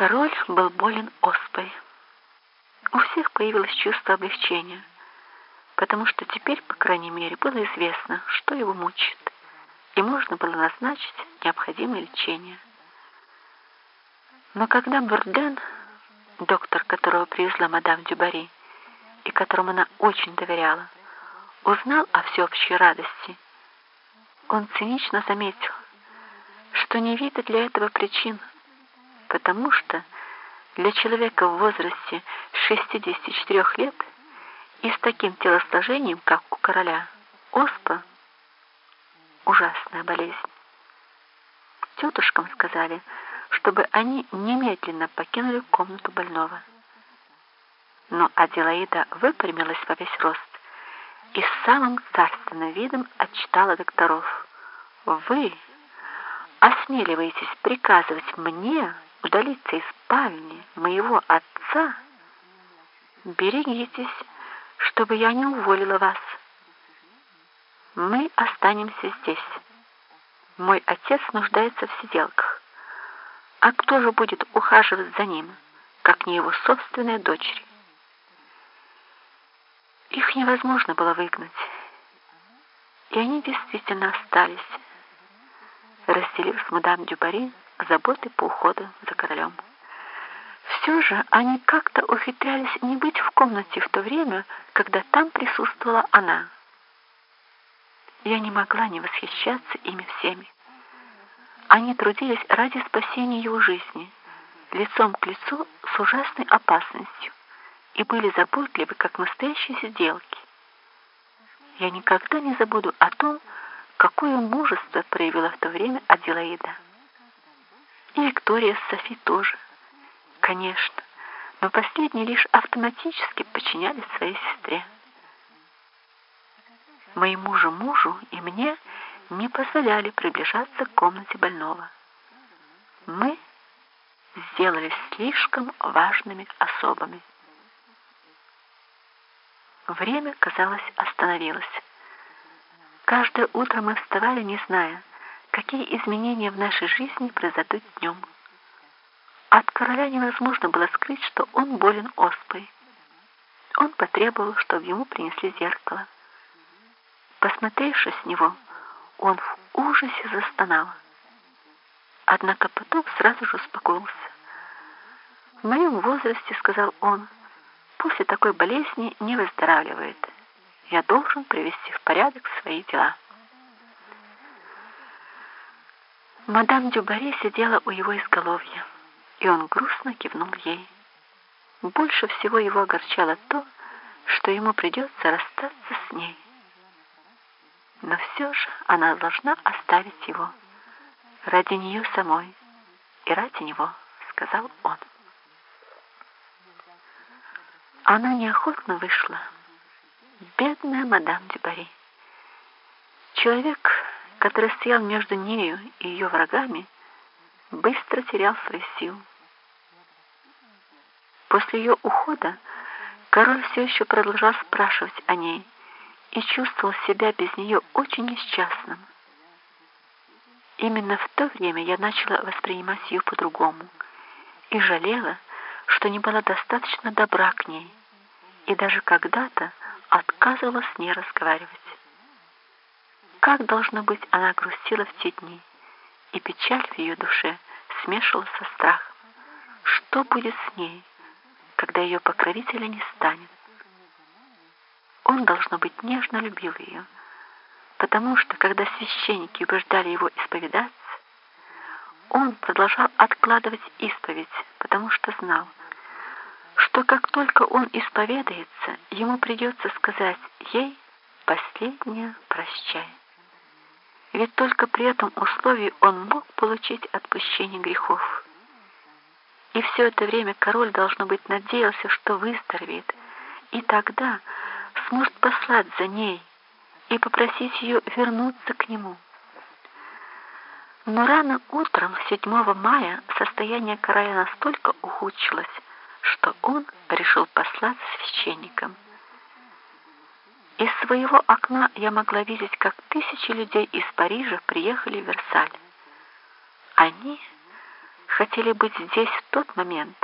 Король был болен оспой. У всех появилось чувство облегчения, потому что теперь, по крайней мере, было известно, что его мучит, и можно было назначить необходимое лечение. Но когда Бурден, доктор, которого привезла мадам Дюбари, и которому она очень доверяла, узнал о всеобщей радости, он цинично заметил, что не видит для этого причин, потому что для человека в возрасте 64 лет и с таким телосложением, как у короля, оспа – ужасная болезнь. Тетушкам сказали, чтобы они немедленно покинули комнату больного. Но Аделаида выпрямилась во весь рост и с самым царственным видом отчитала докторов. «Вы осмеливаетесь приказывать мне удалиться из спальни моего отца? Берегитесь, чтобы я не уволила вас. Мы останемся здесь. Мой отец нуждается в сиделках. А кто же будет ухаживать за ним, как не его собственная дочери? Их невозможно было выгнать. И они действительно остались, разделив с мадам Дюбари заботы по уходу за королем. Все же они как-то ухитрялись не быть в комнате в то время, когда там присутствовала она. Я не могла не восхищаться ими всеми. Они трудились ради спасения его жизни, лицом к лицу с ужасной опасностью, и были заботливы, как настоящие сиделки. Я никогда не забуду о том, какое мужество проявила в то время Аделаида. И Виктория с Софи тоже. Конечно, но последние лишь автоматически подчинялись своей сестре. Моему же мужу и мне не позволяли приближаться к комнате больного. Мы сделались слишком важными особами. Время, казалось, остановилось. Каждое утро мы вставали, не зная, какие изменения в нашей жизни произойдут днем. От короля невозможно было скрыть, что он болен оспой. Он потребовал, чтобы ему принесли зеркало. Посмотревшись с него, он в ужасе застонал. Однако потом сразу же успокоился. «В моем возрасте, — сказал он, — после такой болезни не выздоравливает. Я должен привести в порядок свои дела». Мадам Дюбари сидела у его изголовья, и он грустно кивнул ей. Больше всего его огорчало то, что ему придется расстаться с ней. Но все же она должна оставить его ради нее самой и ради него, сказал он. Она неохотно вышла. Бедная мадам Дюбари. Человек, который стоял между нею и ее врагами, быстро терял свои силы. После ее ухода король все еще продолжал спрашивать о ней и чувствовал себя без нее очень несчастным. Именно в то время я начала воспринимать ее по-другому и жалела, что не была достаточно добра к ней и даже когда-то отказывалась с ней разговаривать. Как, должно быть, она грустила в те дни, и печаль в ее душе смешивалась со страхом. Что будет с ней, когда ее покровителя не станет? Он, должно быть, нежно любил ее, потому что, когда священники убеждали его исповедаться, он продолжал откладывать исповедь, потому что знал, что как только он исповедается, ему придется сказать ей последнее прощай. Ведь только при этом условии он мог получить отпущение грехов. И все это время король, должно быть, надеялся, что выздоровеет, и тогда сможет послать за ней и попросить ее вернуться к нему. Но рано утром, 7 мая, состояние короля настолько ухудшилось, что он решил послать священникам. Из своего окна я могла видеть, как тысячи людей из Парижа приехали в Версаль. Они хотели быть здесь в тот момент,